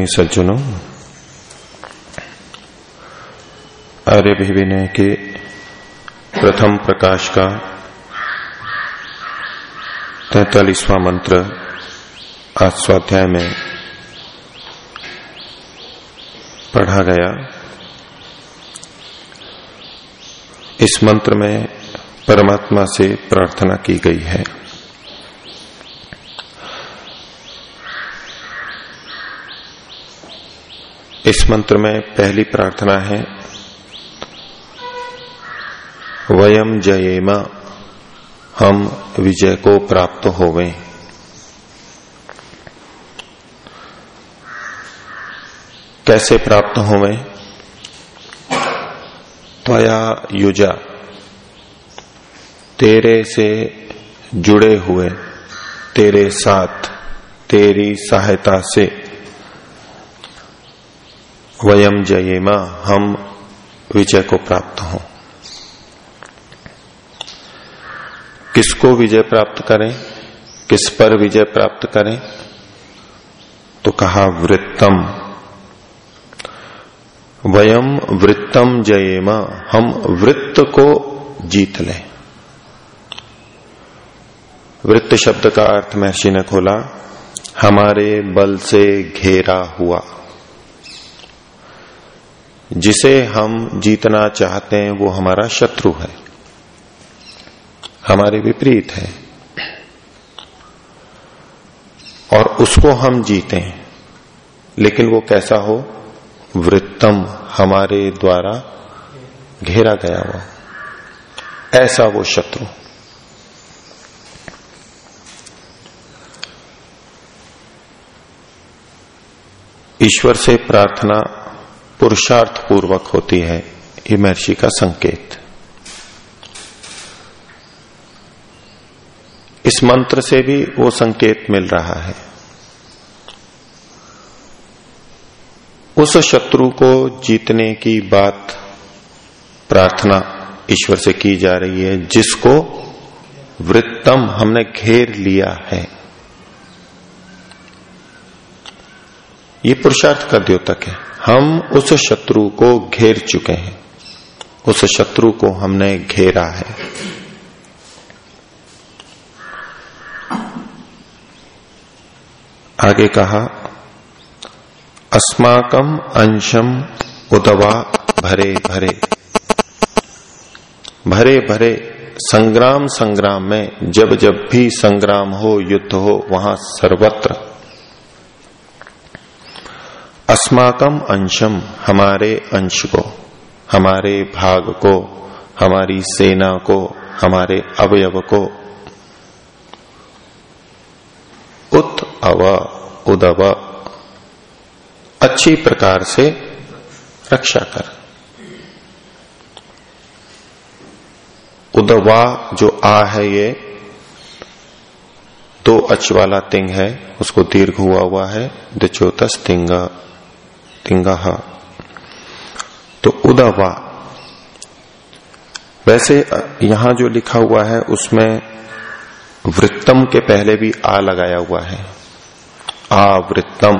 धर्म सज्जनों आर्य विनय के प्रथम प्रकाश का तैतालीसवां मंत्र आज स्वाध्याय में पढ़ा गया। इस मंत्र में परमात्मा से प्रार्थना की गई है। इस मंत्र में पहली प्रार्थना है वयम जयेमा, हम विजय को प्राप्त होवे। कैसे प्राप्त होवे? त्वया युजा, तेरे से जुड़े हुए, तेरे साथ, तेरी सहायता से। वयम जयेमा, हम विजय को प्राप्त हों। किसको विजय प्राप्त करें? किस पर विजय प्राप्त करें? तो कहा, वृत्तम। वयम वृत्तम जयेमा, हम वृत्त को जीत लें। वृत्त शब्द का अर्थ महर्षि ने खोला, हमारे बल से घेरा हुआ। जिसे हम जीतना चाहते हैं, वो हमारा शत्रु है। हमारे विपरीत है। और उसको हम जीते हैं। लेकिन वो कैसा हो? वृत्तम हमारे द्वारा घेरा गया हुआ। ऐसा वो शत्रु। ईश्वर से प्रार्थना पुरुषार्थ पूर्वक होती है, ये महर्षि का संकेत। इस मंत्र से भी वो संकेत मिल रहा है। उस शत्रु को जीतने की बात प्रार्थना ईश्वर से की जा रही है, जिसको वृत्तम हमने घेर लिया है। ये पुरुषार्थ का द्योतक है। हम उस शत्रु को घेर चुके हैं। उस शत्रु को हमने घेरा है। आगे कहा अस्माकम अंशम उदवा भरे भरे। भरे भरे संग्राम संग्राम में जब जब भी संग्राम हो, युद्ध हो, वहाँ सर्वत्र अस्माकम अंशम हमारे अंश को, हमारे भाग को, हमारी सेना को, हमारे अवयव को। उत अव, उदव। अच्छी प्रकार से रक्षा कर। उदवा जो आ है ये, दो अच वाला तिंग है, उसको दीर्घ हुआ हुआ है दिचोतस तिंगा। तिंगा तो उदवा। वैसे यहाँ जो लिखा हुआ है, उसमें वृत्तम के पहले भी आ लगाया हुआ है। आ वृत्तम,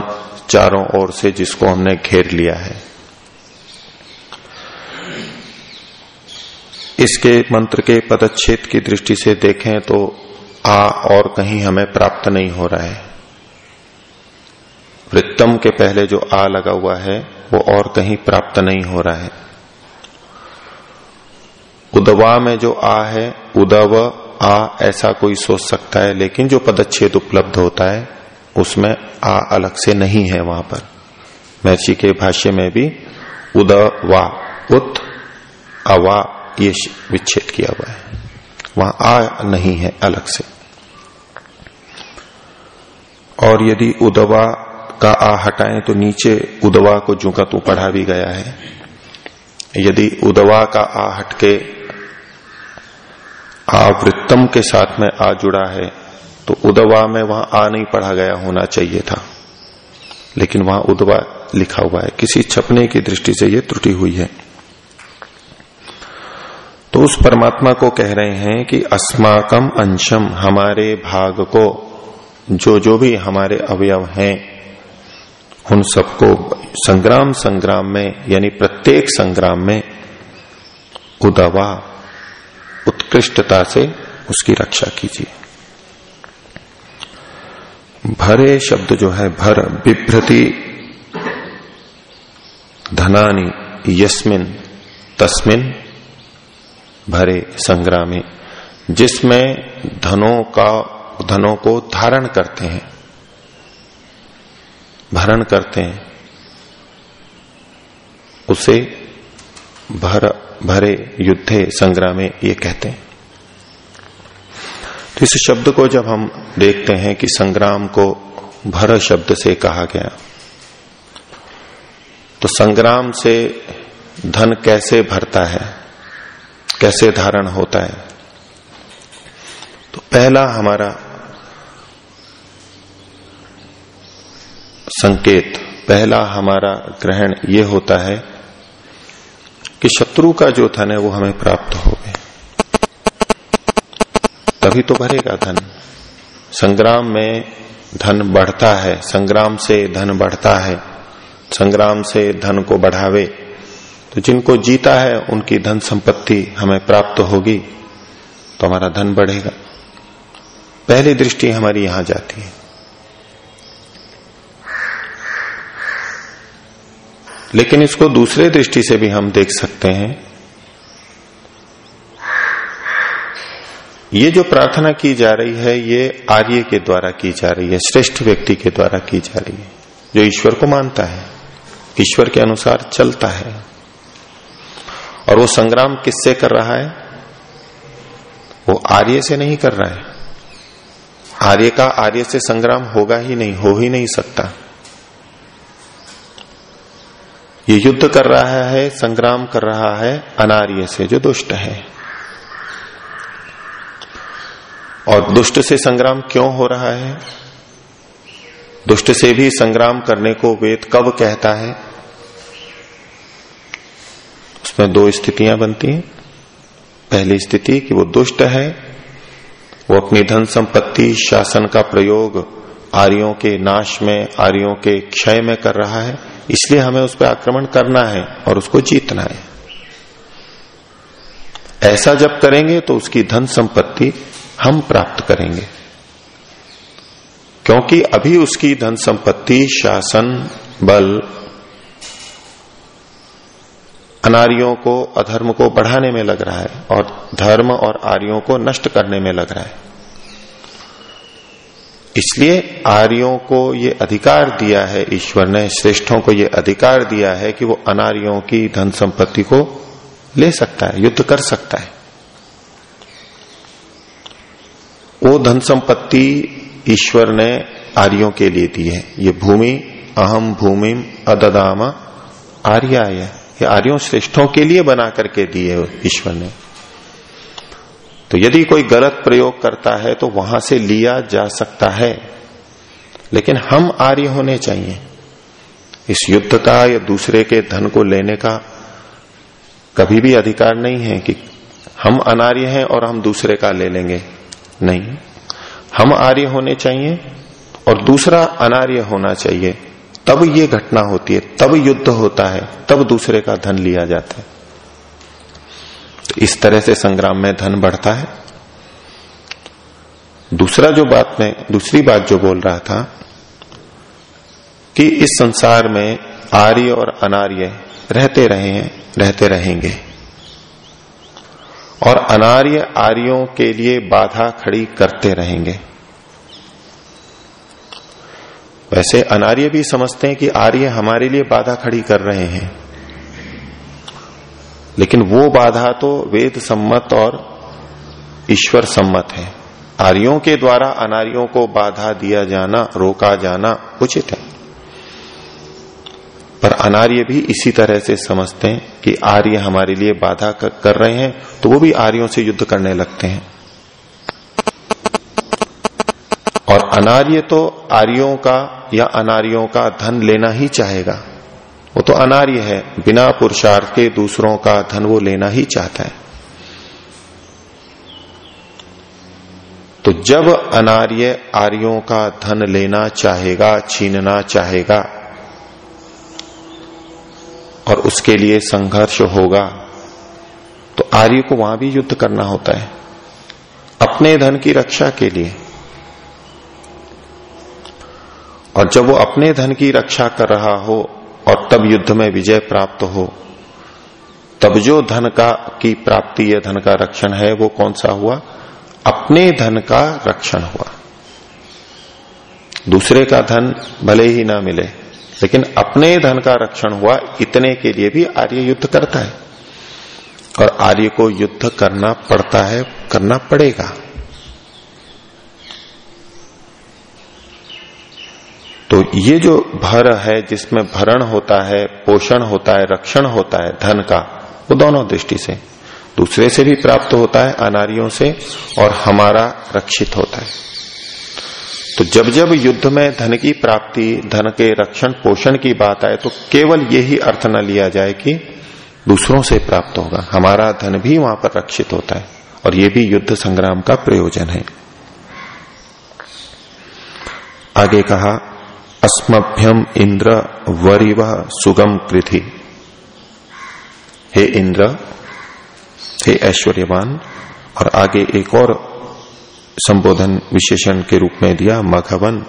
चारों ओर से जिसको हमने घेर लिया है। इसके मंत्र के पदच्छेद की दृष्टि से देखें तो आ और कहीं हमें प्राप्त नहीं हो रहा है। वृत्तम के पहले जो आ लगा हुआ है, वो और कहीं प्राप्त नहीं हो रहा है। उदवा में जो आ है, उदव, आ ऐसा कोई सोच सकता है, लेकिन जो पदच्छेद उपलब्ध होता है, उसमें आ अलग से नहीं है वहाँ पर। महर्षि के भाष्य में भी उदवा, उत, अवा, ये विच्छेद किया हुआ है। वहाँ आ नहीं है अलग से। और यदि उदवा का आ हटाएँ तो नीचे उदवा को जू का तू पढ़ा भी गया है। यदि उदवा का आ हटके आवृत्तम के साथ में आ जुड़ा है तो उदवा में वहाँ आ नहीं पढ़ा गया होना चाहिए था। लेकिन वहाँ उदवा लिखा हुआ है। किसी छपने की दृष्टि से यह त्रुटि हुई है। तो उस परमात्मा को कह रहे हैं कि अस्माकम अंशम हमारे भाग को, जो जो भी हमारे अवयव हैं उन सबको संग्राम संग्राम में, यानी प्रत्येक संग्राम में उदवा, उत्कृष्टता से उसकी रक्षा कीजिए। भरे शब्द जो है, भर, बिभ्रति, धनानी, यस्मिन, तस्मिन भरे संग्रामी, जिसमें धनों का, धनों को धारण करते हैं। भरण करते हैं, उसे भर, भरे युद्धे संग्रामे ये कहते हैं। तो इस शब्द को जब हम देखते हैं कि संग्राम को भर शब्द से कहा गया तो संग्राम से धन कैसे भरता है, कैसे धारण होता है? तो पहला हमारा संकेत। पहला हमारा ग्रहण ये होता है कि शत्रु का जो धन है वो हमें प्राप्त हो गए तभी तो भरेगा धन। संग्राम में धन बढ़ता है, संग्राम से धन बढ़ता है, संग्राम से धन को बढ़ावे। तो जिनको जीता है, उनकी धन संपत्ति हमें प्राप्त होगी तो हमारा धन बढ़ेगा। पहली दृष्टि हमारी यहाँ जाती है। लेकिन इसको दूसरे दृष्टि से भी हम देख सकते हैं। ये जो प्रार्थना की जा रही है, ये आर्य के द्वारा की जा रही है, श्रेष्ठ व्यक्ति के द्वारा की जा रही है, जो ईश्वर को मानता है, ईश्वर के अनुसार चलता है। और वो संग्राम किससे कर रहा है? वो आर्य से नहीं कर रहा है। आर्य का आर्य से संग्राम होगा ही नहीं, हो ही नहीं सकता। ये युद्ध कर रहा है, संग्राम कर रहा है, अनार्य से जो दुष्ट है। और दुष्ट से संग्राम क्यों हो रहा है? दुष्ट से भी संग्राम करने को वेद कब कहता है? उसमें दो स्थितियाँ बनती हैं। पहली स्थिति कि वो दुष्ट है, वो अपनी धन संपत्ति, शासन का प्रयोग, आर्यों के नाश में, आर्यों के क्षय में कर रहा है। इसलिए हमें उस पर आक्रमण करना है और उसको जीतना है। ऐसा जब करेंगे तो उसकी धन संपत्ति हम प्राप्त करेंगे। क्योंकि अभी उसकी धन संपत्ति, शासन, बल, अनारियों को, अधर्म को बढ़ाने में लग रहा है और धर्म और आर्यों को नष्ट करने में लग रहा है। इसलिए आर्यों को ये अधिकार दिया है, ईश्वर ने, श्रेष्ठों को ये अधिकार दिया है कि वो अनार्यों की धन संपत्ति को ले सकता है, युद्ध कर सकता है। वो धन संपत्ति ईश्वर ने आर्यों के लिए दी है। ये भूमि, अहम भूमि, अददामा, आर्याय, ये आर्यों श्रेष्ठों के लिए बना करके दिए ईश्वर ने। तो यदि कोई गलत प्रयोग करता है तो वहाँ से लिया जा सकता है। लेकिन हम आर्य होने चाहिए। इस युद्ध का या दूसरे के धन को लेने का कभी भी अधिकार नहीं है कि हम अनार्य हैं और हम दूसरे का ले लेंगे। नहीं। हम आर्य होने चाहिए और दूसरा अनार्य होना चाहिए। तब ये घटना होती है, तब युद्ध होता है, तब दूसरे का धन लिया जाता है। तो इस तरह से संग्राम में धन बढ़ता है। दूसरा जो बात में, दूसरी बात जो बोल रहा था कि इस संसार में आर्य और अनार्य रहते रहे हैं, रहते रहेंगे। और अनार्य आर्यों के लिए बाधा खड़ी करते रहेंगे। वैसे अनार्य भी समझते हैं कि आर्य हमारे लिए बाधा खड़ी कर रहे हैं। लेकिन वो बाधा तो वेद सम्मत और ईश्वर सम्मत है। आर्यों के द्वारा अनार्यों को बाधा दिया जाना, रोका जाना उचित है। पर अनार्य भी इसी तरह से समझते हैं कि आर्य हमारे लिए बाधा कर रहे हैं तो वो भी आर्यों से युद्ध करने लगते हैं। और अनार्य तो आर्यों का या अनार्यों का धन लेना ही चाहेगा। वो तो अनार्य है, बिना पुरुषार्थ के दूसरों का धन वो लेना ही चाहता है। तो जब अनार्य आर्यों का धन लेना चाहेगा, छीनना चाहेगा, और उसके लिए संघर्ष होगा तो आर्य को वहाँ भी युद्ध करना होता है, अपने धन की रक्षा के लिए। और जब वो अपने धन की रक्षा कर रहा हो और तब युद्ध में विजय प्राप्त हो। तब जो धन का, की प्राप्ति या धन का रक्षण है, वो कौन सा हुआ? अपने धन का रक्षण हुआ। दूसरे का धन भले ही ना मिले, लेकिन अपने धन का रक्षण हुआ, इतने के लिए भी आर्य युद्ध करता है। और आर्य को युद्ध करना पड़ता है, करना पड़ेगा। तो ये जो भर है, जिसमें भरण होता है, पोषण होता है, रक्षण होता है, धन का, वो दोनों दृष्टि से दूसरे से भी प्राप्त होता है अनारियों से, और हमारा रक्षित होता है। तो जब जब युद्ध में धन की प्राप्ति, धन के रक्षण, पोषण की बात आए तो केवल यही अर्थ न लिया जाए कि दूसरों से प्राप्त होगा। हमारा धन भी वहाँ पर रक्षित होता है, और ये भी युद्ध संग्राम का प्रयोजन है। आगे कहा अस्मभ्यम इंद्र वरिव सुगम कृथि हे इंद्र, हे ऐश्वर्यवान, और आगे एक और संबोधन विशेषण के रूप में दिया, मघवन।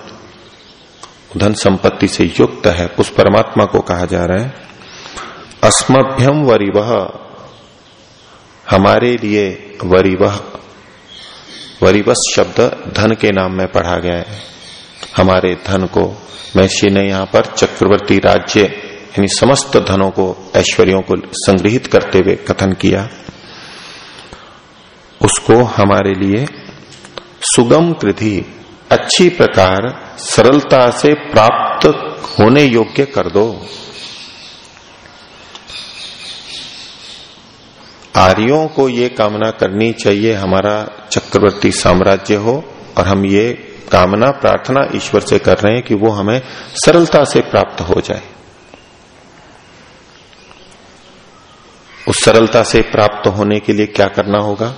धन संपत्ति से युक्त है, उस परमात्मा को कहा जा रहा है। अस्मभ्यम वरिवह हमारे लिए वरिवह वरिवस शब्द धन के नाम में पढ़ा गया है। हमारे धन को महर्षि ने यहाँ पर चक्रवर्ती राज्य, यानी समस्त धनों को, ऐश्वर्यों को संग्रहित करते हुए कथन किया। उसको हमारे लिए सुगम कृति, अच्छी प्रकार, सरलता से प्राप्त होने योग्य कर दो। आर्यों को ये कामना करनी चाहिए, हमारा चक्रवर्ती साम्राज्य हो, और हम ये कामना प्रार्थना ईश्वर से कर रहे हैं कि वो हमें सरलता से प्राप्त हो जाए। उस सरलता से प्राप्त होने के लिए क्या करना होगा?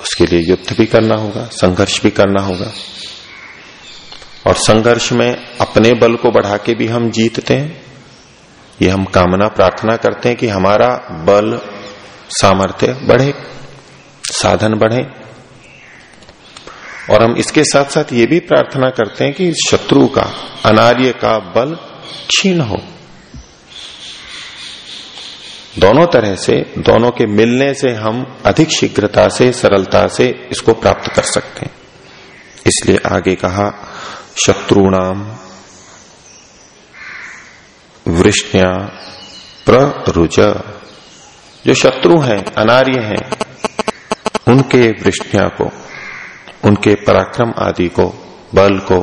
उसके लिए युद्ध भी करना होगा, संघर्ष भी करना होगा। और संघर्ष में अपने बल को बढ़ा के भी हम जीतते हैं। ये हम कामना, प्रार्थना करते हैं कि हमारा बल, सामर्थ्य बढ़े, साधन बढ़े। और हम इसके साथ साथ ये भी प्रार्थना करते हैं कि शत्रु का, अनार्य का बल क्षीण हो। दोनों तरह से, दोनों के मिलने से हम अधिक शीघ्रता से, सरलता से इसको प्राप्त कर सकते हैं। इसलिए आगे कहा शत्रुणाम वृष्ण्या प्ररुज। जो शत्रु हैं, अनार्य हैं, उनके वृष्ण्या को उनके पराक्रम आदि को, बल को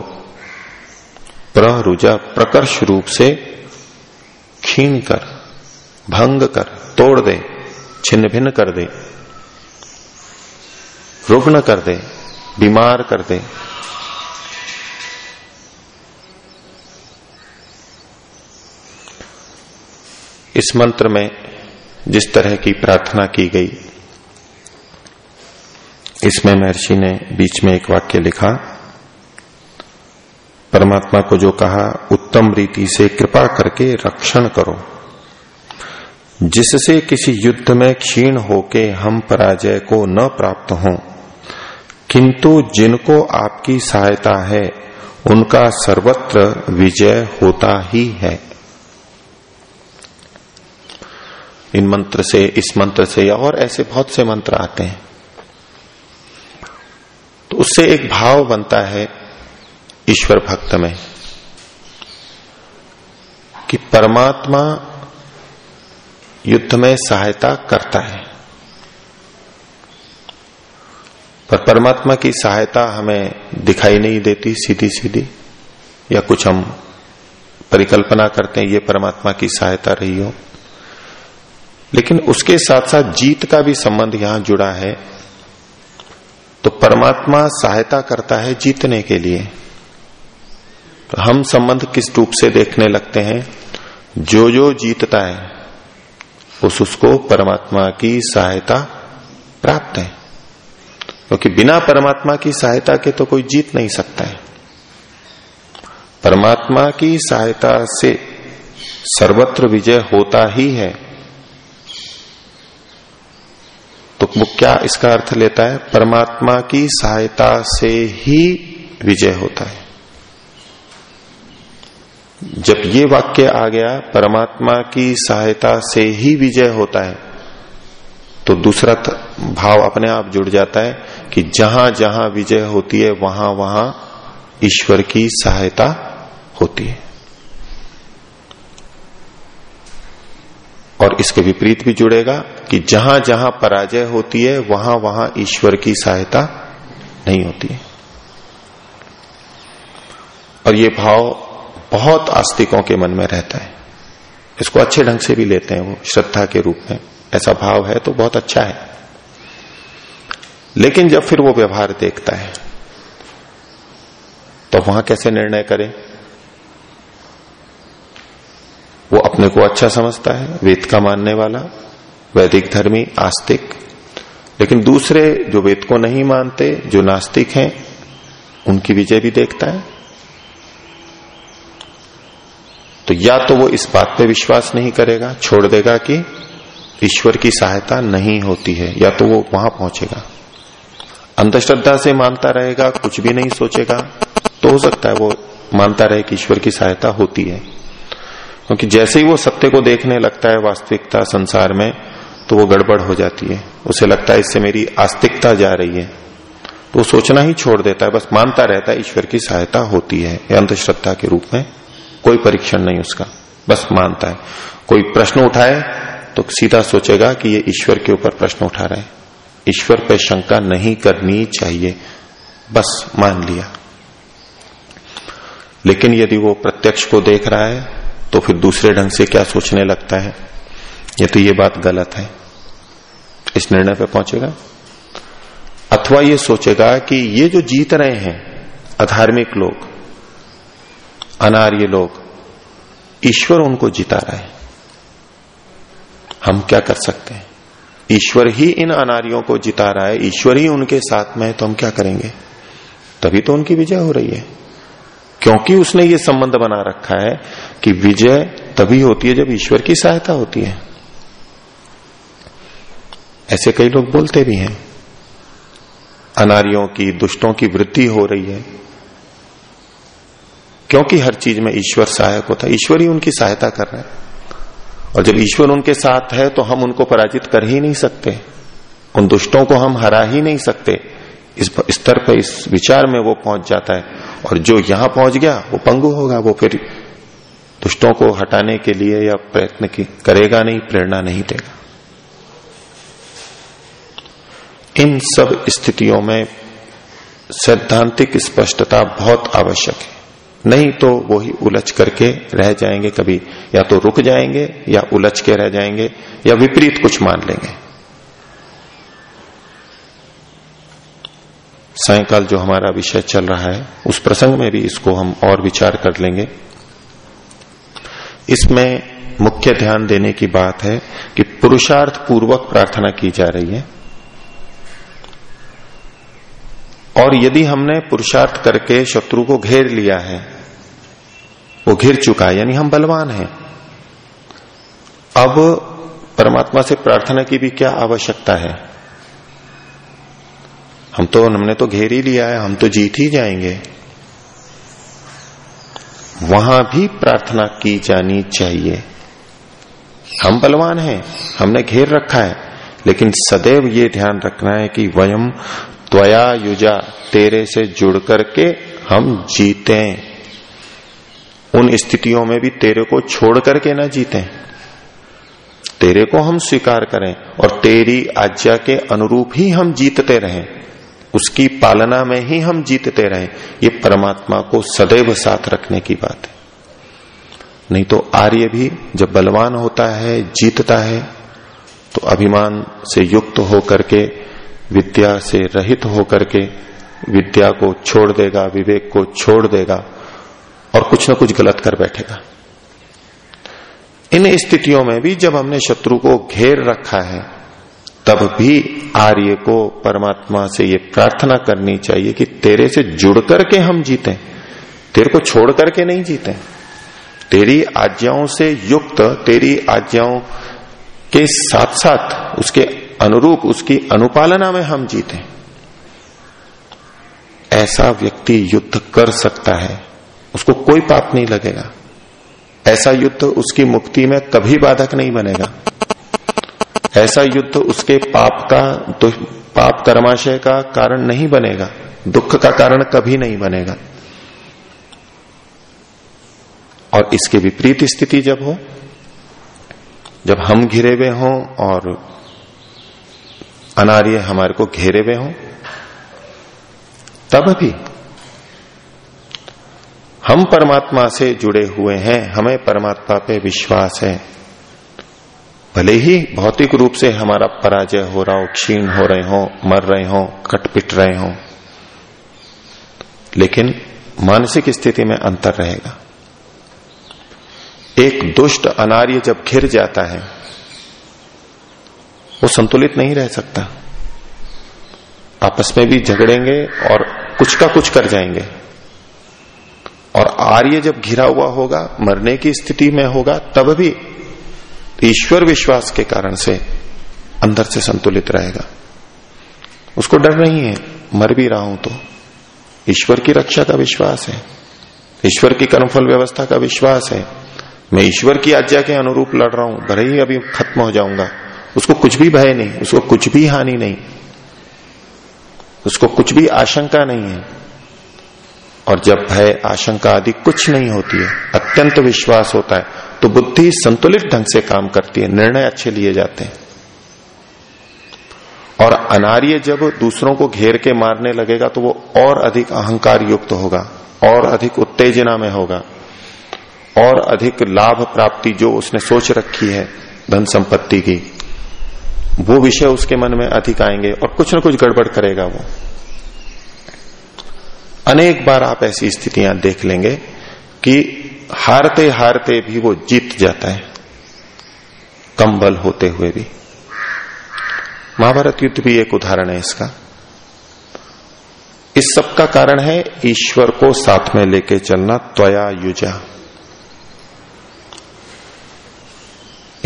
प्ररुजा प्रकर्ष रूप से क्षीण कर, भंग कर, तोड़ दे छिन्न भिन्न कर दे, रुग्ण कर दे, बीमार कर दे। इस मंत्र में जिस तरह की प्रार्थना की गई इसमें महर्षि ने बीच में एक वाक्य लिखा, परमात्मा को जो कहा, उत्तम रीति से कृपा करके रक्षण करो। जिससे किसी युद्ध में क्षीण होके हम पराजय को न प्राप्त हो, किंतु जिनको आपकी सहायता है, उनका सर्वत्र विजय होता ही है। इन मंत्र से, इस मंत्र से और ऐसे बहुत से मंत्र आते हैं। उससे एक भाव बनता है ईश्वर भक्त में कि परमात्मा युद्ध में सहायता करता है। पर परमात्मा की सहायता हमें दिखाई नहीं देती सीधी सीधी या कुछ हम परिकल्पना करते हैं, ये परमात्मा की सहायता रही हो। लेकिन उसके साथ साथ जीत का भी संबंध यहाँ जुड़ा है। तो परमात्मा सहायता करता है जीतने के लिए। तो हम संबंध किस रूप से देखने लगते हैं? जो जो जीतता है, उस उसको परमात्मा की सहायता प्राप्त है। क्योंकि बिना परमात्मा की सहायता के तो कोई जीत नहीं सकता है। परमात्मा की सहायता से सर्वत्र विजय होता ही है। तो वो क्या इसका अर्थ लेता है? परमात्मा की सहायता से ही विजय होता है। जब ये वाक्य आ गया, परमात्मा की सहायता से ही विजय होता है तो दूसरा भाव अपने आप जुड़ जाता है कि जहाँ जहाँ विजय होती है, वहाँ वहाँ ईश्वर की सहायता होती है। और इसके विपरीत भी जुड़ेगा। कि जहाँ जहाँ पराजय होती है, वहाँ वहाँ ईश्वर की सहायता नहीं होती है। और ये भाव बहुत आस्तिकों के मन में रहता है। इसको अच्छे ढंग से भी लेते हैं वो, श्रद्धा के रूप में। ऐसा भाव है तो बहुत अच्छा है। लेकिन जब फिर वो व्यवहार देखता है तो वहाँ कैसे निर्णय करे? वो अपने को अच्छा समझता है, वेद का मानने वाला वैदिक धर्मी, आस्तिक। लेकिन दूसरे जो वेद को नहीं मानते, जो नास्तिक हैं, उनकी विजय भी देखता है। तो या तो वो इस बात पे विश्वास नहीं करेगा, छोड़ देगा कि ईश्वर की सहायता नहीं होती है, या तो वो वहाँ पहुंचेगा। अंधश्रद्धा से मानता रहेगा, कुछ भी नहीं सोचेगा तो हो सकता है वो मानता रहे कि ईश्वर की सहायता होती है। क्योंकि जैसे ही वो सत्य को देखने लगता है वास्तविकता संसार में तो वो गड़बड़ हो जाती है। उसे लगता है इससे मेरी आस्तिकता जा रही है। तो वो सोचना ही छोड़ देता है, बस मानता रहता है ईश्वर की सहायता होती है अंधश्रद्धा के रूप में कोई परीक्षण नहीं उसका, बस मानता है। कोई प्रश्न उठाए तो सीधा सोचेगा कि ये ईश्वर के ऊपर प्रश्न उठा रहा है। ईश्वर पर शंका नहीं करनी चाहिए, बस मान लिया। लेकिन यदि वो प्रत्यक्ष को देख रहा है तो फिर दूसरे ढंग से क्या सोचने लगता है? ये तो ये बात गलत है। इस निर्णय पे पहुंचेगा। अथवा ये सोचेगा कि ये जो जीत रहे हैं, अधार्मिक लोग, अनार्य लोग, ईश्वर उनको जिता रहा है। हम क्या कर सकते हैं? ईश्वर ही इन अनारियों को जिता रहा है, ईश्वर ही उनके साथ में है तो हम क्या करेंगे? तभी तो उनकी विजय हो रही है। क्योंकि उसने ये संबंध बना रखा है कि विजय तभी होती है जब ईश्वर की सहायता होती है। ऐसे कई लोग बोलते भी हैं। अनारियों की, दुष्टों की वृद्धि हो रही है। क्योंकि हर चीज़ में ईश्वर सहायक होता है। ईश्वर ही उनकी सहायता कर रहे हैं। और जब ईश्वर उनके साथ है तो हम उनको पराजित कर ही नहीं सकते। उन दुष्टों को हम हरा ही नहीं सकते। इस स्तर पर इस विचार में वो पहुँच जाता है। और जो यहाँ पहुँच गया, वो पंगु होगा, वो फिर दुष्टों को हटाने के लिए या प्रयत्न की, करेगा नहीं, प्रेरणा नहीं देगा। इन सब स्थितियों में सैद्धांतिक स्पष्टता बहुत आवश्यक है। नहीं तो वो ही उलझ करके रह जाएँगे कभी। या तो रुक जाएँगे, या उलझ के रह जाएँगे, या विपरीत कुछ मान लेंगे। सायकाल जो हमारा विषय चल रहा है, उस प्रसंग में भी इसको हम और विचार कर लेंगे। इसमें मुख्य ध्यान देने की बात है कि पुरुषार्थ पूर्वक प्रार्थना की जा रही है। और यदि हमने पुरुषार्थ करके शत्रु को घेर लिया है, वो घिर चुका है, यानी हम बलवान हैं। अब परमात्मा से प्रार्थना की भी क्या आवश्यकता है? हम तो हमने तो घेर ही लिया है, हम तो जीत ही जाएँगे। वहाँ भी प्रार्थना की जानी चाहिए। हम बलवान हैं, हमने घेर रखा है, लेकिन सदैव ये ध्यान रखना है कि वयम त्वया युजा तेरे से जुड़ करके हम जीते। उन स्थितियों में भी तेरे को छोड़ करके ना जीते। तेरे को हम स्वीकार करें और तेरी आज्ञा के अनुरूप ही हम जीतते रहें। उसकी पालना में ही हम जीतते रहें। ये परमात्मा को सदैव साथ रखने की बात है। नहीं तो आर्य भी जब बलवान होता है, जीतता है तो अभिमान से युक्त होकर के विद्या से रहित होकर के विद्या को छोड़ देगा, विवेक को छोड़ देगा और कुछ ना कुछ गलत कर बैठेगा। इन स्थितियों में भी जब हमने शत्रु को घेर रखा है, तब भी आर्य को परमात्मा से ये प्रार्थना करनी चाहिए कि तेरे से जुड़ करके हम जीते, तेरे को छोड़ करके नहीं जीते। तेरी आज्ञाओं से युक्त, तेरी आज्ञाओं के साथ साथ उसके अनुरूप उसकी अनुपालना में हम जीते। ऐसा व्यक्ति युद्ध कर सकता है, उसको कोई पाप नहीं लगेगा। ऐसा युद्ध उसकी मुक्ति में कभी बाधक नहीं बनेगा। ऐसा युद्ध उसके पाप का पाप कर्माशय का कारण नहीं बनेगा, दुख का कारण कभी नहीं बनेगा। और इसके विपरीत स्थिति जब हो, जब हम घिरे हुए हों और अनार्य हमारे को घेरे हुए हों। तब भी हम परमात्मा से जुड़े हुए हैं, हमें परमात्मा पे विश्वास है। भले ही भौतिक रूप से हमारा पराजय हो रहा हो, क्षीण हो रहे हो, मर रहे हो, कटपिट रहे हो, लेकिन मानसिक स्थिति में अंतर रहेगा। एक दुष्ट अनार्य जब घिर जाता है वो संतुलित नहीं रह सकता। आपस में भी झगड़ेंगे और कुछ का कुछ कर जाएँगे। और आर्य जब घिरा हुआ होगा, मरने की स्थिति में होगा, तब भी ईश्वर विश्वास के कारण से अंदर से संतुलित रहेगा। उसको डर नहीं है, मर भी रहा हूँ तो। ईश्वर की रक्षा का विश्वास है। ईश्वर की कर्मफल व्यवस्था का विश्वास है। मैं ईश्वर की आज्ञा के अनुरूप लड़ रहा हूँ, भले ही अभी खत्म हो जाऊँगा। उसको कुछ भी भय नहीं, उसको कुछ भी हानि नहीं, उसको कुछ भी आशंका नहीं है। और जब भय, आशंका आदि कुछ नहीं होती है, अत्यंत विश्वास होता है तो बुद्धि संतुलित ढंग से काम करती है, निर्णय अच्छे लिए जाते हैं। और अनार्य जब दूसरों को घेर के मारने लगेगा तो वो और अधिक अहंकार युक्त होगा, और अधिक उत्तेजना में होगा, और अधिक लाभ प्राप्ति जो उसने सोच रखी है, धन संपत्ति की। वो विषय उसके मन में अधिक आएँगे और कुछ न कुछ गड़बड़ करेगा वो। अनेक बार आप ऐसी स्थितियाँ देख लेंगे कि हारते हारते भी वो जीत जाता है कम बल होते हुए भी। महाभारत युद्ध भी एक उदाहरण है इसका। इस सब का कारण है ईश्वर को साथ में लेके चलना, त्वया युजा।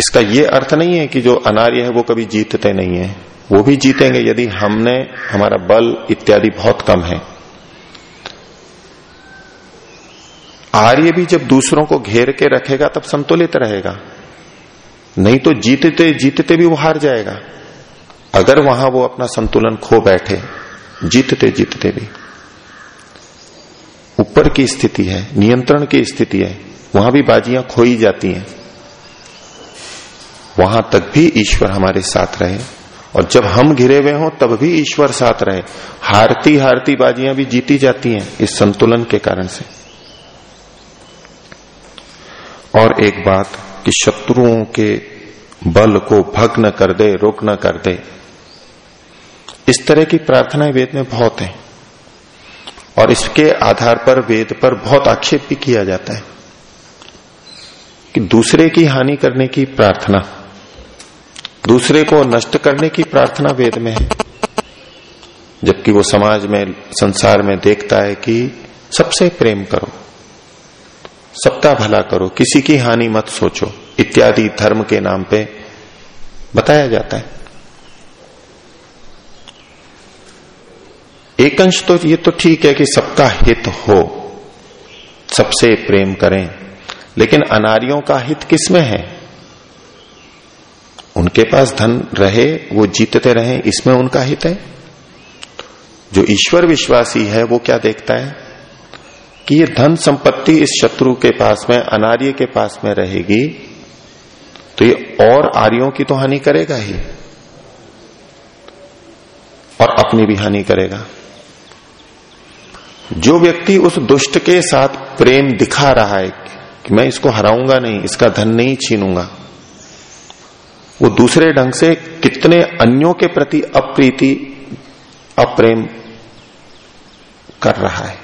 इसका ये अर्थ नहीं है कि जो अनार्य है वो कभी जीतते नहीं है। वो भी जीतेंगे यदि हमने, हमारा बल इत्यादि बहुत कम है। आर्य भी जब दूसरों को घेर के रखेगा, तब संतुलित रहेगा। नहीं तो जीतते जीतते भी वो हार जाएगा। अगर वहाँ वो अपना संतुलन खो बैठे, जीतते जीतते भी। ऊपर की स्थिति है, नियंत्रण की स्थिति है, वहाँ भी बाजियाँ खोई जाती हैं। वहाँ तक भी ईश्वर हमारे साथ रहे। और जब हम घिरे हुए हों, तब भी ईश्वर साथ रहे। हारती हारती बाजियाँ भी जीती जाती हैं इस संतुलन के कारण से। और एक बात कि शत्रुओं के बल को भग्न कर दे, रोक न कर दे। इस तरह की प्रार्थनाएँ वेद में बहुत है। और इसके आधार पर वेद पर बहुत आक्षेप भी किया जाता है कि दूसरे की हानि करने की प्रार्थना दूसरे को नष्ट करने की प्रार्थना वेद में है। जबकि वो समाज में, संसार में देखता है कि सबसे प्रेम करो, सबका भला करो, किसी की हानि मत सोचो, इत्यादि धर्म के नाम पे बताया जाता है। एक अंश तो ये तो ठीक है कि सबका हित हो, सबसे प्रेम करें, लेकिन अनारियों का हित किसमें है? उनके पास धन रहे, वो जीतते रहे, इसमें उनका हित है? जो ईश्वर विश्वासी है, वो क्या देखता है? कि ये धन संपत्ति इस शत्रु के पास में, अनार्य के पास में रहेगी तो ये और आर्यों की तो हानि करेगा ही। और अपनी भी हानि करेगा। जो व्यक्ति उस दुष्ट के साथ प्रेम दिखा रहा है, कि मैं इसको हराऊँगा नहीं, इसका धन नहीं छीनूँगा वो दूसरे ढंग से कितने अन्यों के प्रति अप्रीति, अप्रेम कर रहा है।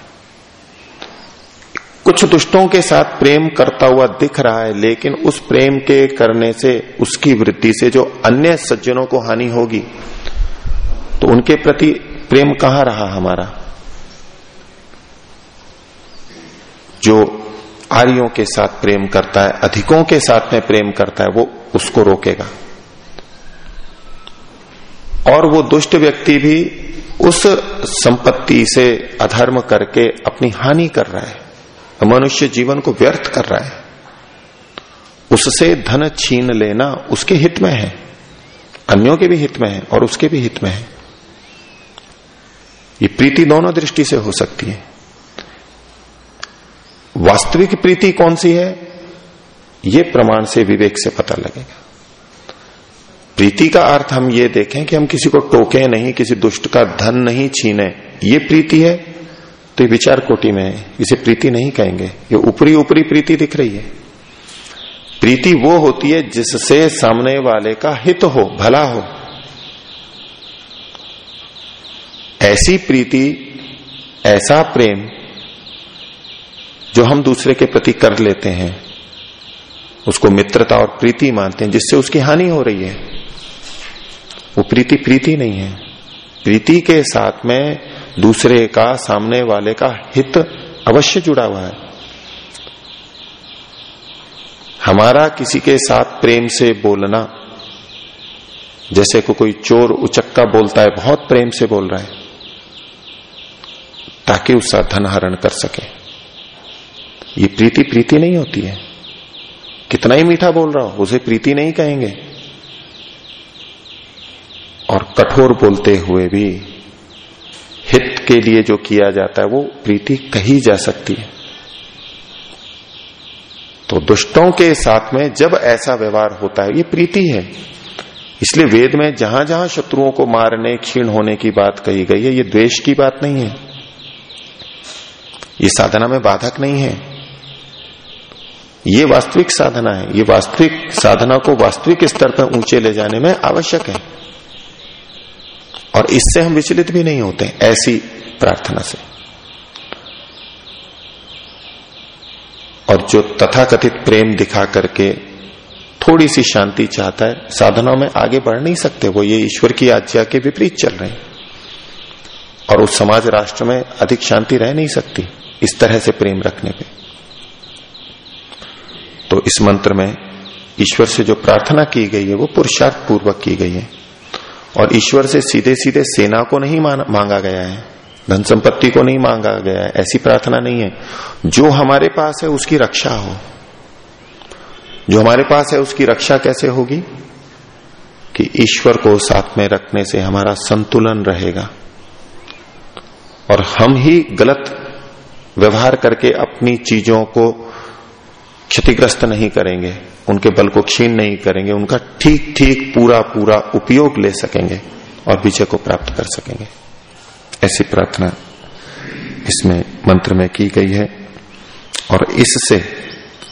कुछ दुष्टों के साथ प्रेम करता हुआ दिख रहा है, लेकिन उस प्रेम के करने से, उसकी वृद्धि से जो अन्य सज्जनों को हानि होगी तो उनके प्रति प्रेम कहाँ रहा हमारा? जो आर्यों के साथ प्रेम करता है, अधिकों के साथ में प्रेम करता है, वो उसको रोकेगा। और वो दुष्ट व्यक्ति भी उस संपत्ति से अधर्म करके अपनी हानि कर रहा है। मनुष्य जीवन को व्यर्थ कर रहा है। उससे धन छीन लेना उसके हित में है। अन्यों के भी हित में है और उसके भी हित में है। ये प्रीति दोनों दृष्टि से हो सकती है। वास्तविक प्रीति कौन सी है? ये प्रमाण से विवेक से पता लगेगा। प्रीति का अर्थ हम ये देखें कि हम किसी को टोके नहीं, किसी दुष्ट का धन नहीं छीने। ये प्रीति है तो ये विचार कोटि में है। इसे प्रीति नहीं कहेंगे। ये ऊपरी ऊपरी प्रीति दिख रही है। प्रीति वो होती है जिससे सामने वाले का हित हो, भला हो। ऐसी प्रीति, ऐसा प्रेम जो हम दूसरे के प्रति कर लेते हैं, उसको मित्रता और प्रीति मानते हैं, जिससे उसकी हानि हो रही है। वो प्रीति प्रीति नहीं है। प्रीति के साथ में दूसरे का, सामने वाले का हित अवश्य जुड़ा हुआ है। हमारा किसी के साथ प्रेम से बोलना, जैसे को कोई चोर उचक्का बोलता है, बहुत प्रेम से बोल रहा है, ताकि उसका धन हरण कर सके। ये प्रीति प्रीति नहीं होती है। कितना ही मीठा बोल रहा हो, उसे प्रीति नहीं कहेंगे। और कठोर बोलते हुए भी हित के लिए जो किया जाता है, वो प्रीति कही जा सकती है। तो दुष्टों के साथ में जब ऐसा व्यवहार होता है, ये प्रीति है। इसलिए वेद में जहाँ जहाँ शत्रुओं को मारने, क्षीण होने की बात कही गई है, ये द्वेष की बात नहीं है। ये साधना में बाधक नहीं है। ये वास्तविक साधना है। ये वास्तविक साधना को वास्तविक स्तर पर ऊँचे ले जाने में आवश्यक है। और इससे हम विचलित भी नहीं होते ऐसी प्रार्थना से। और जो तथाकथित प्रेम दिखा करके थोड़ी सी शांति चाहता है साधनों में आगे बढ़ नहीं सकते, वो ये ईश्वर की आज्ञा के विपरीत चल रहे हैं। और उस समाज राष्ट्र में अधिक शांति रह नहीं सकती, इस तरह से प्रेम रखने पे। तो इस मंत्र में ईश्वर से जो प्रार्थना की गई है, वो पुरुषार्थ पूर्वक की गई है। और ईश्वर से सीधे सीधे सेना को नहीं मांगा गया है, धन संपत्ति को नहीं मांगा गया है, ऐसी प्रार्थना नहीं है। जो हमारे पास है उसकी रक्षा हो। जो हमारे पास है उसकी रक्षा कैसे होगी? कि ईश्वर को साथ में रखने से हमारा संतुलन रहेगा। और हम ही गलत व्यवहार करके अपनी चीज़ों को क्षतिग्रस्त नहीं करेंगे, उनके बल को क्षीण नहीं करेंगे, उनका ठीक ठीक पूरा पूरा उपयोग ले सकेंगे और विजय को प्राप्त कर सकेंगे। ऐसी प्रार्थना इसमें मंत्र में की गई है और इससे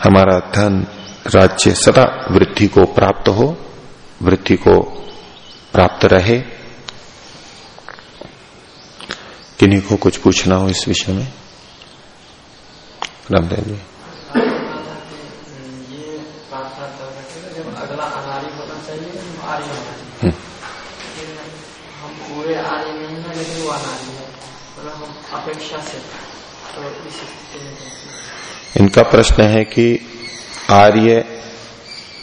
हमारा धन, राज्य सदा वृद्धि को प्राप्त हो, वृद्धि को प्राप्त रहे। किन्हीं को कुछ पूछना हो इस विषय में? रामदेव जी। इनका प्रश्न है कि आर्य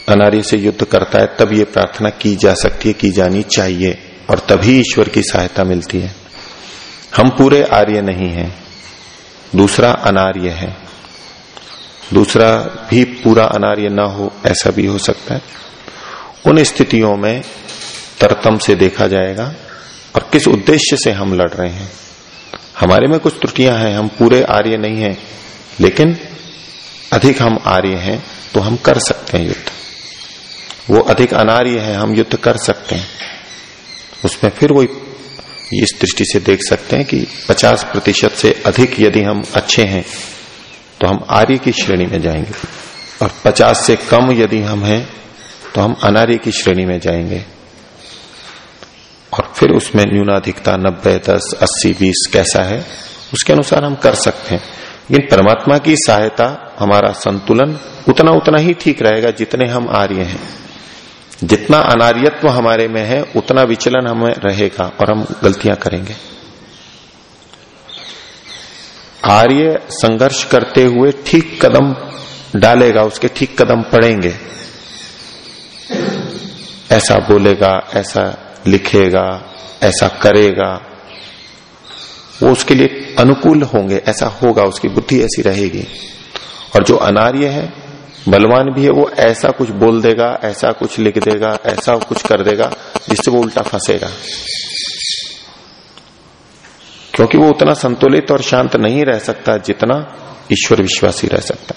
अनार्य से युद्ध करता है, तब ये प्रार्थना की जा सकती है, की जानी चाहिए, और तभी ईश्वर की सहायता मिलती है। हम पूरे आर्य नहीं हैं, दूसरा अनार्य है। दूसरा भी पूरा अनार्य ना हो, ऐसा भी हो सकता है। उन स्थितियों में तरतम से देखा जाएगा, और किस उद्देश्य से हम लड़ रहे हैं। हमारे में कुछ त्रुटियाँ हैं, हम पूरे आर्य नहीं हैं, लेकिन अधिक हम आर्य हैं तो हम कर सकते हैं युद्ध। वो अधिक अनार्य है, हम युद्ध कर सकते हैं। उसमें फिर वो इस दृष्टि से देख सकते हैं कि 50 प्रतिशत से अधिक यदि हम अच्छे हैं तो हम आर्य की श्रेणी में जाएँगे। और 50 से कम यदि हम हैं तो हम अनार्य की श्रेणी में जाएँगे। और फिर उसमें न्यूनाधिकता नब्बे, दस, अस्सी, बीस कैसा है, उसके अनुसार हम कर सकते हैं। लेकिन परमात्मा की सहायता, हमारा संतुलन उतना उतना ही ठीक रहेगा जितने हम आर्य हैं। जितना अनार्यत्व हमारे में है, उतना विचलन हमें रहेगा और हम गलतियाँ करेंगे। आर्य संघर्ष करते हुए ठीक कदम डालेगा, उसके ठीक कदम पड़ेंगे। ऐसा बोलेगा, ऐसा लिखेगा, ऐसा करेगा, वो उसके लिए अनुकूल होंगे, ऐसा होगा, उसकी बुद्धि ऐसी रहेगी। और जो अनार्य है, बलवान भी है, वो ऐसा कुछ बोल देगा, ऐसा कुछ लिख देगा, ऐसा कुछ कर देगा, जिससे वो उल्टा फंसेगा। क्योंकि वो उतना संतुलित और शांत नहीं रह सकता, जितना ईश्वर विश्वासी रह सकता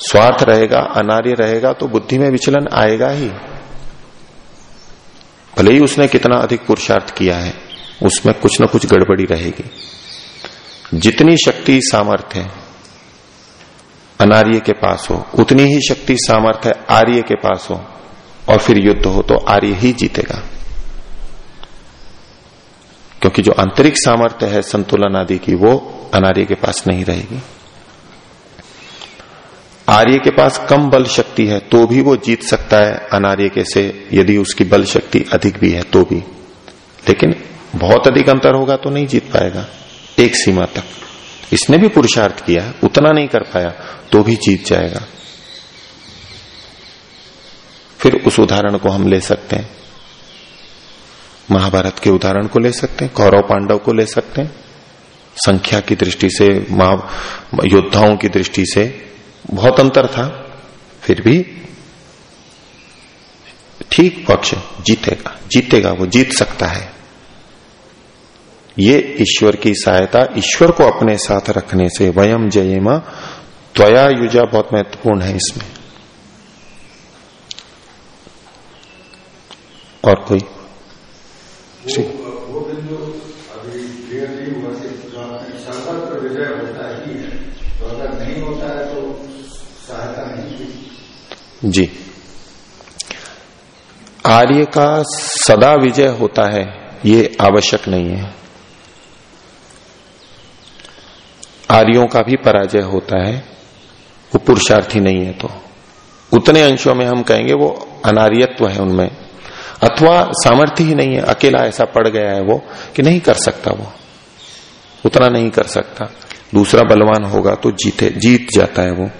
स्वार्थ रहेगा, अनार्य रहेगा तो बुद्धि में विचलन आएगा ही। भले ही उसने कितना अधिक पुरुषार्थ किया है, उसमें कुछ ना कुछ गड़बड़ी रहेगी। जितनी शक्ति सामर्थ्य अनार्य के पास हो, उतनी ही शक्ति सामर्थ्य आर्य के पास हो, और फिर युद्ध हो तो आर्य ही जीतेगा। क्योंकि जो आंतरिक सामर्थ्य है संतुलन आदि की, वो अनार्य के पास नहीं रहेगी। आर्य के पास कम बल शक्ति है तो भी वो जीत सकता है अनार्य के से, यदि उसकी बल शक्ति अधिक भी है तो भी। लेकिन बहुत अधिक अंतर होगा तो नहीं जीत पाएगा। एक सीमा तक। इसने भी पुरुषार्थ किया, उतना नहीं कर पाया तो भी जीत जाएगा। फिर उस उदाहरण को हम ले सकते हैं। महाभारत के उदाहरण को ले सकते हैं, कौरव पांडव को ले सकते हैं। संख्या की दृष्टि से मा योद्धाओं की दृष्टि से बहुत अंतर था, फिर भी ठीक पक्ष जीतेगा जीतेगा वो, जीत सकता है। ये ईश्वर की सहायता ईश्वर को अपने साथ रखने से वयम जयमा त्वया युजा बहुत महत्वपूर्ण है इसमें। और कोई? है तो तो जी। आर्य का सदा विजय होता है ये आवश्यक नहीं है। आर्यों का भी पराजय होता है, वो पुरुषार्थी नहीं है तो। उतने अंशों में हम कहेंगे वो अनार्यत्व है उनमें। अथवा सामर्थ्य ही नहीं है, अकेला ऐसा पड़ गया है वो कि नहीं कर सकता वो। उतना नहीं कर सकता। दूसरा बलवान होगा तो जीते, जीत जाता है वो।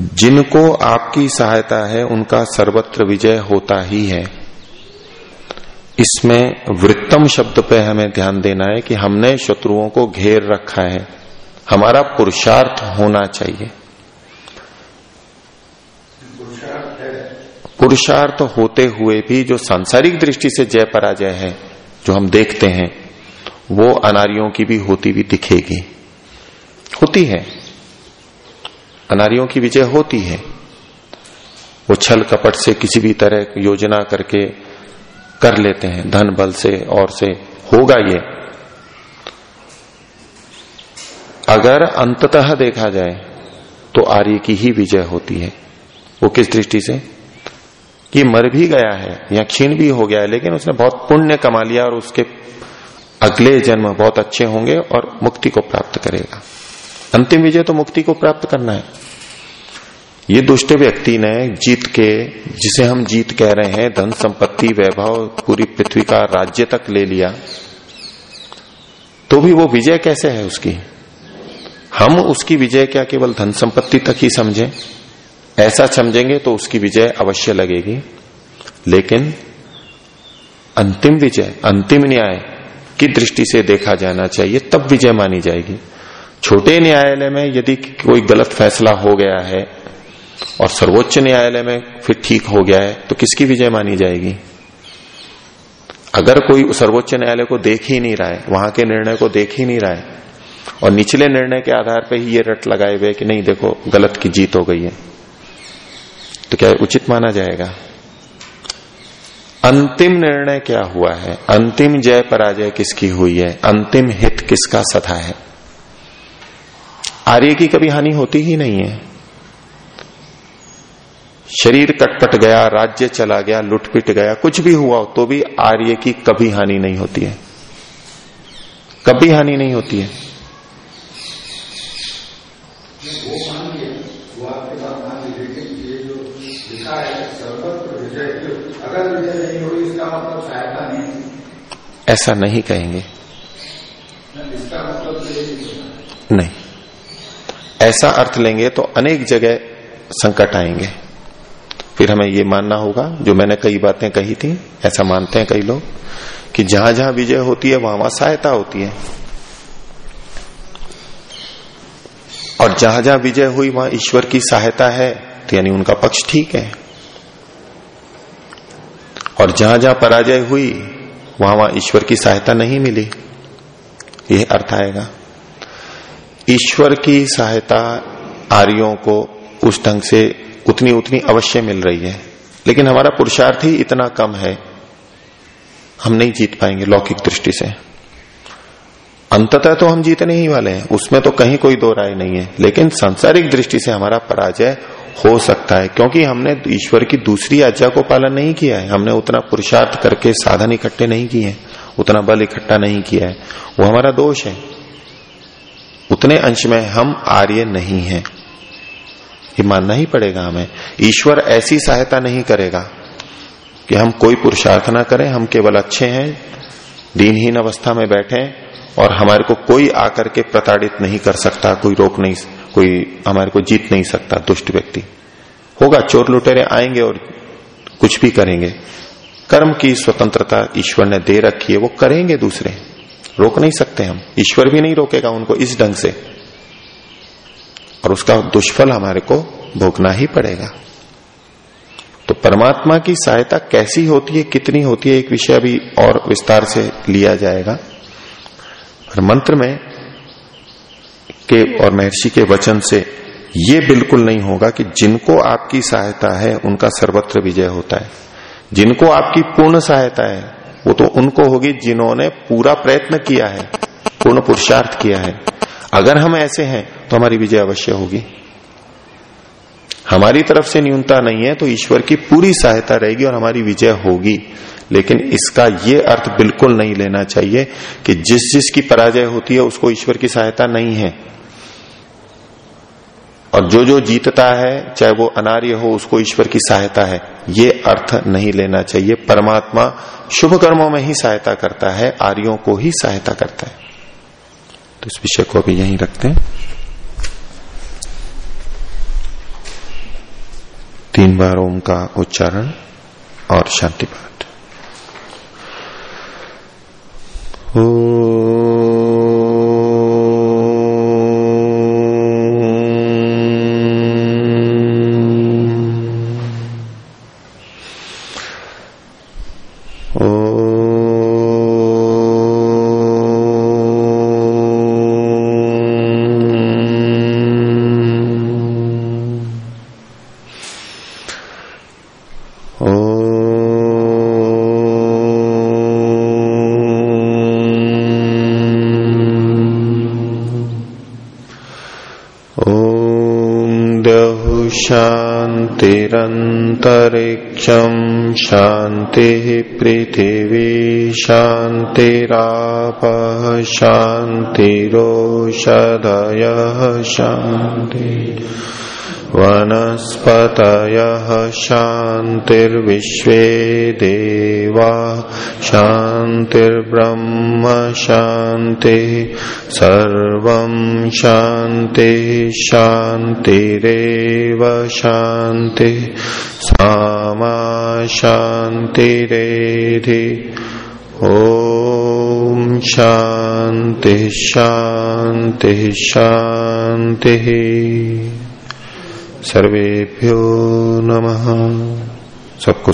जिनको आपकी सहायता है, उनका सर्वत्र विजय होता ही है। इसमें वृत्तम शब्द पे हमें ध्यान देना है कि हमने शत्रुओं को घेर रखा है। हमारा पुरुषार्थ होना चाहिए। पुरुषार्थ होते हुए भी जो सांसारिक दृष्टि से जय पराजय है, जो हम देखते हैं, वो अनारियों की भी होती भी दिखेगी। होती है। अनारियों की विजय होती है। वो छल कपट से किसी भी तरह योजना करके कर लेते हैं, धन बल से और से होगा ये। अगर अंततः देखा जाए तो आर्य की ही विजय होती है। वो किस दृष्टि से? कि मर भी गया है, या क्षीण भी हो गया है, लेकिन उसने बहुत पुण्य कमा लिया और उसके अगले जन्म बहुत अच्छे होंगे और मुक्ति को प्राप्त करेगा। अंतिम विजय तो मुक्ति को प्राप्त करना है। ये दुष्ट व्यक्ति ने जीत के, जिसे हम जीत कह रहे हैं, धन संपत्ति, वैभव, पूरी पृथ्वी का राज्य तक ले लिया। तो भी वो विजय कैसे है उसकी? हम उसकी विजय क्या केवल धन संपत्ति तक ही समझें? ऐसा समझेंगे तो उसकी विजय अवश्य लगेगी। लेकिन अंतिम विजय, अंतिम न्याय की दृष्टि से देखा जाना चाहिए, तब विजय मानी जाएगी। छोटे न्यायालय में यदि कोई गलत फैसला हो गया है और सर्वोच्च न्यायालय में फिर ठीक हो गया है तो किसकी विजय मानी जाएगी? अगर कोई सर्वोच्च न्यायालय को देख ही नहीं रहा है, वहाँ के निर्णय को देख ही नहीं रहा है, और निचले निर्णय के आधार पर ही ये रट लगाए हुए कि नहीं, देखो, गलत की जीत हो गई है तो क्या उचित माना जाएगा? अंतिम निर्णय क्या हुआ है? अंतिम जय पराजय किसकी हुई है? अंतिम हित किसका सथा है? आर्य की कभी हानि होती ही नहीं है। शरीर कटपट गया राज्य चला गया लुटपिट गया कुछ भी हुआ तो भी आर्य की कभी हानि नहीं होती है। कभी हानि नहीं होती है। ऐसा नहीं कहेंगे। नहीं। ऐसा अर्थ लेंगे तो अनेक जगह संकट आएँगे। फिर हमें ये मानना होगा, जो मैंने कई बातें कही थी, ऐसा मानते हैं कई लोग, कि जहाँ जहाँ विजय होती है, वहाँ वहाँ सहायता होती है। और जहाँ जहाँ विजय हुई, वहाँ ईश्वर की सहायता है तो यानी उनका पक्ष ठीक है। और जहाँ जहाँ पराजय हुई, वहाँ वहाँ ईश्वर की सहायता नहीं मिली। यह अर्थ आएगा। ईश्वर की सहायता आर्यों को उस ढंग से उतनी उतनी अवश्य मिल रही है। लेकिन हमारा पुरुषार्थ ही इतना कम है। हम नहीं जीत पाएँगे लौकिक दृष्टि से। अंततः तो हम जीतने ही वाले हैं। उसमें तो कहीं कोई दो राय नहीं है। लेकिन सांसारिक दृष्टि से हमारा पराजय हो सकता है, क्योंकि हमने ईश्वर की दूसरी आज्ञा को पालन नहीं किया है। हमने उतना पुरुषार्थ करके साधन इकट्ठे नहीं किए हैं। उतना बल इकट्ठा नहीं किया है। वो हमारा दोष है। उतने अंश में हम आर्य नहीं हैं। ये मानना ही पड़ेगा हमें। ईश्वर ऐसी सहायता नहीं करेगा कि हम कोई पुरुषार्थ ना करें, हम केवल अच्छे हैं, दीनहीन अवस्था में बैठे और हमारे को कोई आकर के प्रताड़ित नहीं कर सकता, कोई रोक नहीं, कोई हमारे को जीत नहीं सकता, दुष्ट व्यक्ति। होगा, चोर लुटेरे आएँगे और कुछ भी करेंगे। कर्म की स्वतंत्रता ईश्वर ने दे रखी है, वो करेंगे दूसरे। रोक नहीं सकते हम। ईश्वर भी नहीं रोकेगा उनको इस ढंग से। और उसका दुष्फल हमारे को भोगना ही पड़ेगा। तो परमात्मा की सहायता कैसी होती है, कितनी होती है, एक विषय अभी और विस्तार से लिया जाएगा। और मंत्र में के और महर्षि के वचन से ये बिल्कुल नहीं होगा कि जिनको आपकी सहायता है, उनका सर्वत्र विजय होता है। जिनको आपकी पूर्ण सहायता है, वो तो उनको होगी जिन्होंने पूरा प्रयत्न किया है, पूर्ण पुरुषार्थ किया है। अगर हम ऐसे हैं तो हमारी विजय अवश्य होगी। हमारी तरफ़ से न्यूनता नहीं है तो ईश्वर की पूरी सहायता रहेगी और हमारी विजय होगी। लेकिन इसका ये अर्थ बिल्कुल नहीं लेना चाहिए कि जिस जिस की पराजय होती है, उसको ईश्वर की सहायता नहीं है। और जो जो जीतता है, चाहे वो अनार्य हो, उसको ईश्वर की सहायता है। ये अर्थ नहीं लेना चाहिए। परमात्मा शुभ कर्मों में ही सहायता करता है, आर्यों को ही सहायता करता है। तो इस विषय को अभी यहीं रखते हैं। तीन बार ओम का उच्चारण और शांति पाठ। ओ शांतिरन्तरिक्षम् शान्तिः पृथिवी शान्तिरापः शान्तिरोषधयः शान्ति वनस्पतयः शान्तिर्विश्वे देवा शान्तिर्ब्रह्म शान्तिः सर्वं शान्तिः शान्तिरेव शान्तिः सामा शान्तिरेधि ॐ ओ शांति शांति शांति। सर्वेभ्यो नमः। सबको